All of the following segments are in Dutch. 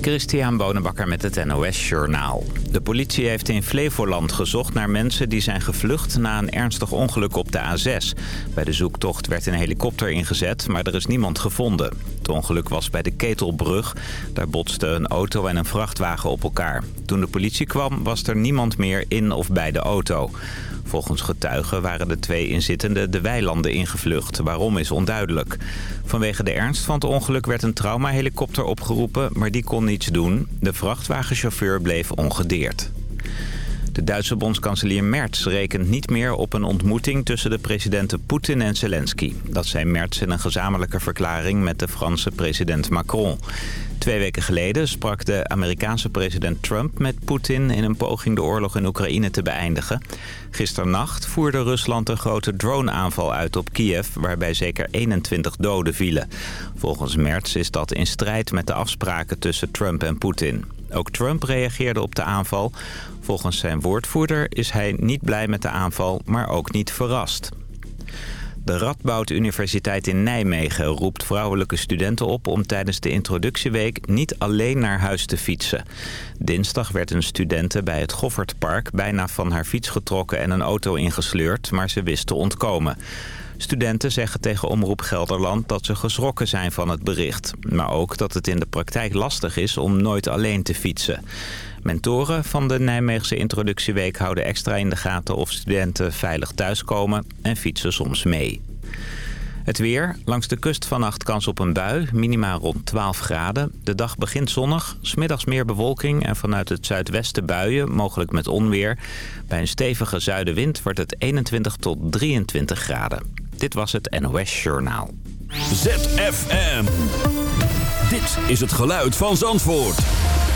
Christian Bonenbakker met het NOS Journaal. De politie heeft in Flevoland gezocht naar mensen die zijn gevlucht na een ernstig ongeluk op de A6. Bij de zoektocht werd een helikopter ingezet, maar er is niemand gevonden. Het ongeluk was bij de Ketelbrug. Daar botsten een auto en een vrachtwagen op elkaar. Toen de politie kwam was er niemand meer in of bij de auto. Volgens getuigen waren de twee inzittenden de weilanden ingevlucht. Waarom is onduidelijk. Vanwege de ernst van het ongeluk werd een traumahelikopter opgeroepen, maar die kon niets doen. De vrachtwagenchauffeur bleef ongedeerd. De Duitse bondskanselier Merz rekent niet meer op een ontmoeting tussen de presidenten Poetin en Zelensky. Dat zei Merz in een gezamenlijke verklaring met de Franse president Macron. Twee weken geleden sprak de Amerikaanse president Trump met Poetin... in een poging de oorlog in Oekraïne te beëindigen. Gisternacht voerde Rusland een grote droneaanval uit op Kiev... waarbij zeker 21 doden vielen. Volgens Merz is dat in strijd met de afspraken tussen Trump en Poetin. Ook Trump reageerde op de aanval. Volgens zijn woordvoerder is hij niet blij met de aanval, maar ook niet verrast. De Radboud Universiteit in Nijmegen roept vrouwelijke studenten op... om tijdens de introductieweek niet alleen naar huis te fietsen. Dinsdag werd een studente bij het Goffertpark bijna van haar fiets getrokken... en een auto ingesleurd, maar ze wist te ontkomen. Studenten zeggen tegen Omroep Gelderland dat ze geschrokken zijn van het bericht. Maar ook dat het in de praktijk lastig is om nooit alleen te fietsen. Mentoren van de Nijmeegse introductieweek houden extra in de gaten of studenten veilig thuiskomen en fietsen soms mee. Het weer. Langs de kust vannacht kans op een bui. Minima rond 12 graden. De dag begint zonnig. Smiddags meer bewolking en vanuit het zuidwesten buien. Mogelijk met onweer. Bij een stevige zuidenwind wordt het 21 tot 23 graden. Dit was het NOS Journaal. ZFM. Dit is het geluid van Zandvoort.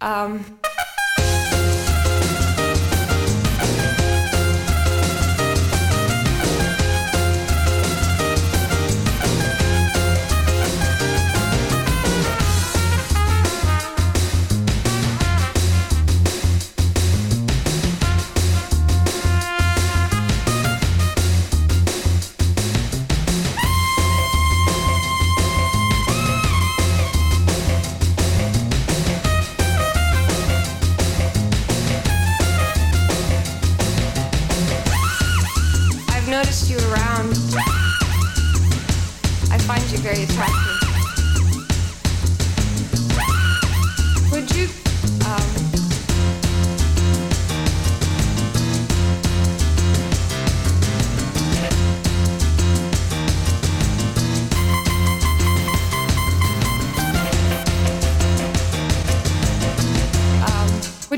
Um,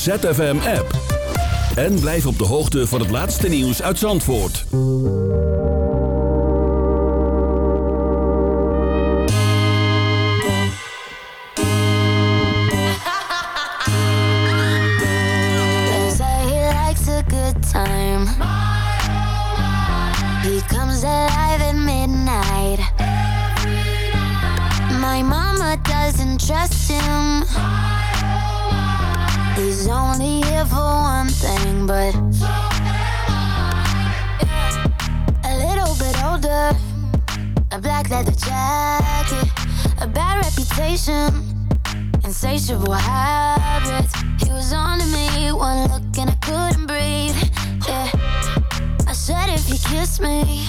ZFM-app. En blijf op de hoogte van het laatste nieuws uit Zandvoort. A good time. He comes alive at midnight. My mama doesn't trust him. Only here for one thing, but a little bit older. A black leather jacket, a bad reputation, insatiable habits. He was on to me, one look and I couldn't breathe. Yeah, I said if you kiss me,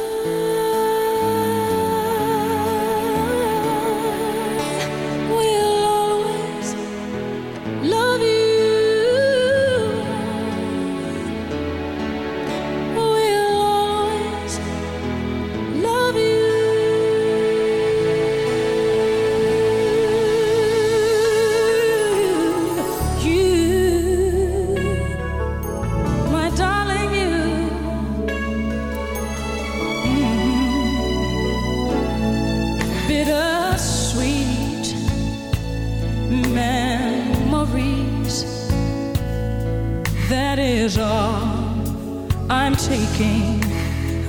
walking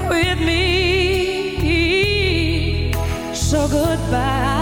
with me. So goodbye.